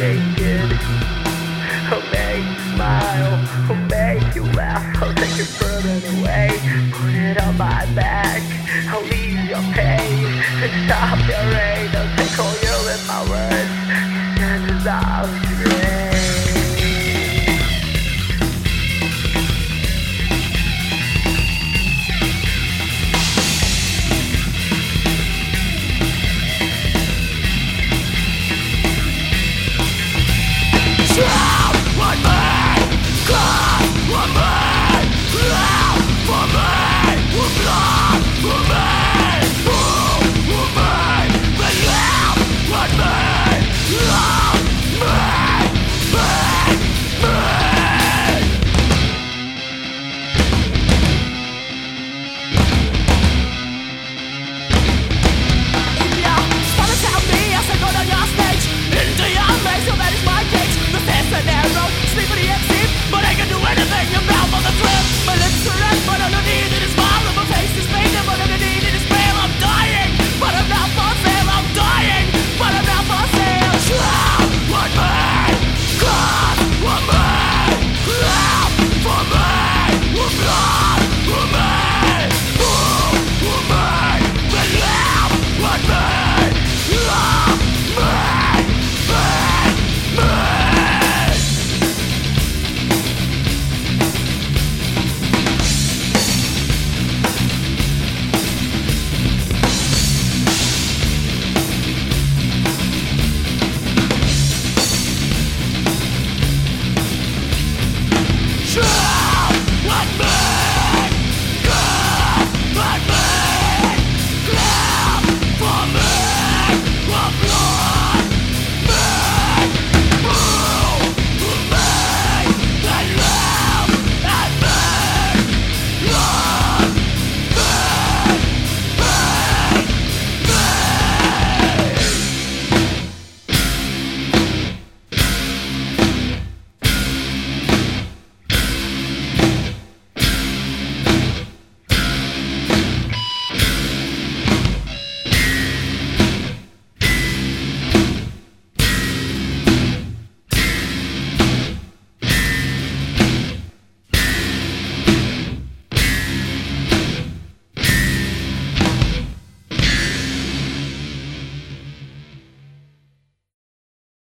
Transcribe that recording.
naked. I'll make you smile, I'll make you laugh, I'll take your burden away, put it on my back, I'll ease your pain, and stop your rain,